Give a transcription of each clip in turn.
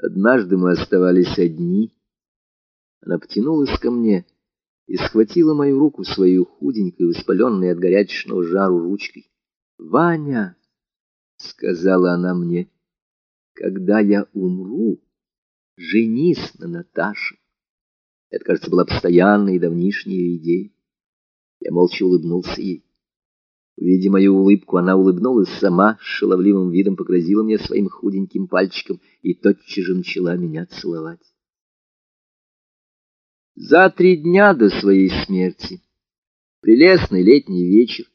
Однажды мы оставались одни. Она потянулась ко мне и схватила мою руку свою худенькой, воспаленной от горячечного жару ручкой. «Ваня!» — сказала она мне. «Когда я умру, женись на Наташе». Это, кажется, была постоянная и давнишняя идея. Я молча улыбнулся ей. Увидя мою улыбку, она улыбнулась сама, с шаловливым видом погрозила мне своим худеньким пальчиком и тотчас же начала меня целовать. За три дня до своей смерти, прелестный летний вечер,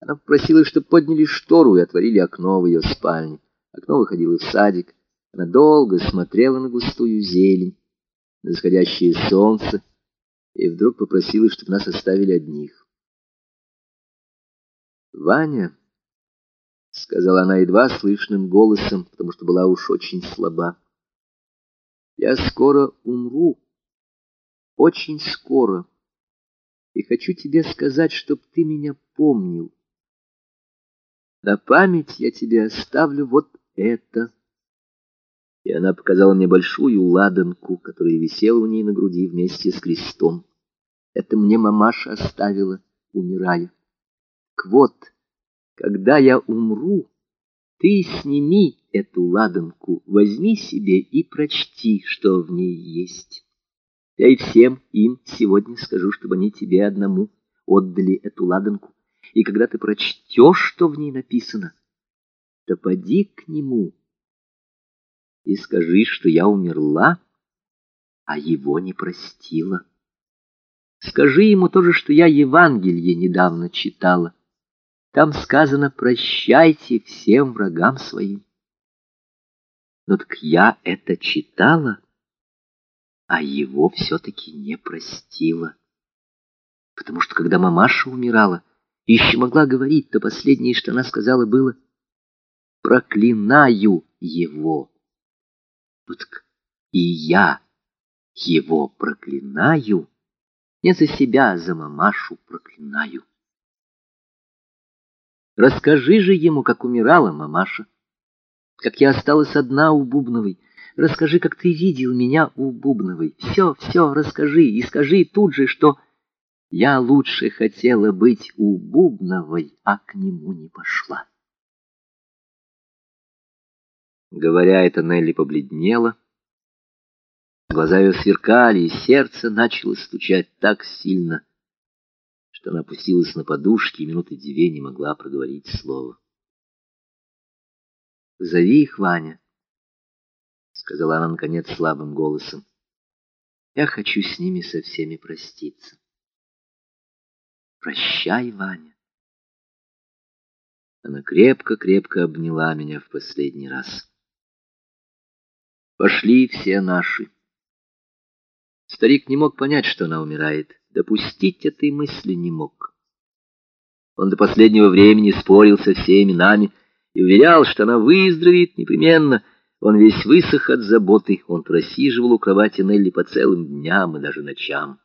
она попросила, чтобы подняли штору и отворили окно в ее спальне. Окно выходило в садик. Она долго смотрела на густую зелень, на заходящее солнце, и вдруг попросила, чтобы нас оставили одних. «Ваня», — сказала она едва слышным голосом, потому что была уж очень слаба, — «я скоро умру, очень скоро, и хочу тебе сказать, чтоб ты меня помнил. На память я тебе оставлю вот это». И она показала мне большую ладанку, которая висела у ней на груди вместе с крестом. Это мне мамаша оставила, умирая. Так вот, когда я умру, ты сними эту ладанку, возьми себе и прочти, что в ней есть. Я и всем им сегодня скажу, чтобы они тебе одному отдали эту ладанку. И когда ты прочтешь, что в ней написано, то поди к нему и скажи, что я умерла, а его не простила. Скажи ему тоже, что я Евангелие недавно читала, там сказано «прощайте всем врагам своим». Но так я это читала, а его все-таки не простила. Потому что когда мамаша умирала, еще могла говорить, то последнее, что она сказала, было «проклинаю его». Вот так и я его проклинаю, не за себя, а за мамашу проклинаю. Расскажи же ему, как умирала мамаша, как я осталась одна у Бубновой. Расскажи, как ты видел меня у Бубновой. Все, все расскажи и скажи тут же, что я лучше хотела быть у Бубновой, а к нему не пошла. Говоря это, Нелли побледнела. Глаза ее сверкали, и сердце начало стучать так сильно, что она опустилась на подушки и минуты две не могла проговорить слова. «Зови их, Ваня», — сказала она, наконец, слабым голосом. «Я хочу с ними со всеми проститься». «Прощай, Ваня». Она крепко-крепко обняла меня в последний раз. Пошли все наши. Старик не мог понять, что она умирает допустить этой мысли не мог. Он до последнего времени спорил со всеми нами и уверял, что она выздоровеет непременно. Он весь высох от заботы, он просиживал у кровати Нелли по целым дням и даже ночам.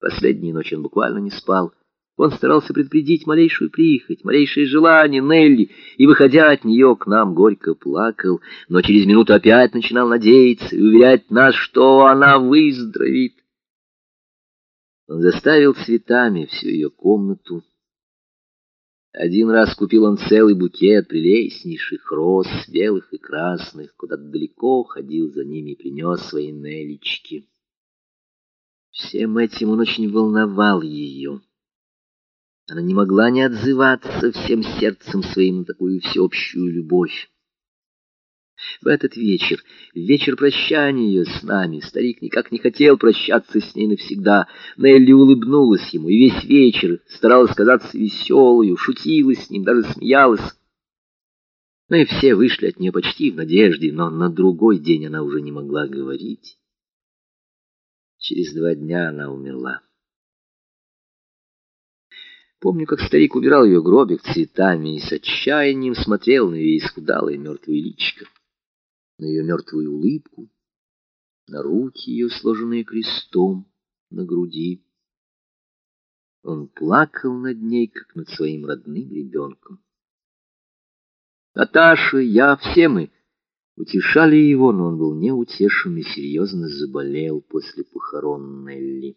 Последние ночи он буквально не спал. Он старался предупредить малейшую прихоть, малейшее желание Нелли, и, выходя от нее, к нам горько плакал, но через минуту опять начинал надеяться и уверять нас, что она выздоровеет. Он заставил цветами всю ее комнату. Один раз купил он целый букет прелестнейших роз, белых и красных, куда-то далеко ходил за ними и принес свои нелечки. Всем этим он очень волновал ее. Она не могла не отзываться всем сердцем своим на такую всеобщую любовь. В этот вечер, вечер прощания с нами, старик никак не хотел прощаться с ней навсегда. Нелли улыбнулась ему, и весь вечер старалась казаться веселую, шутила с ним, даже смеялась. Мы все вышли от нее почти в надежде, но на другой день она уже не могла говорить. Через два дня она умерла. Помню, как старик убирал ее гробик цветами и с отчаянием смотрел на ее исхудалое мертвое личико на ее мертвую улыбку, на руки ее, сложенные крестом, на груди. Он плакал над ней, как над своим родным ребенком. Наташа, я, все мы утешали его, но он был неутешен и серьезно заболел после похорон Нелли.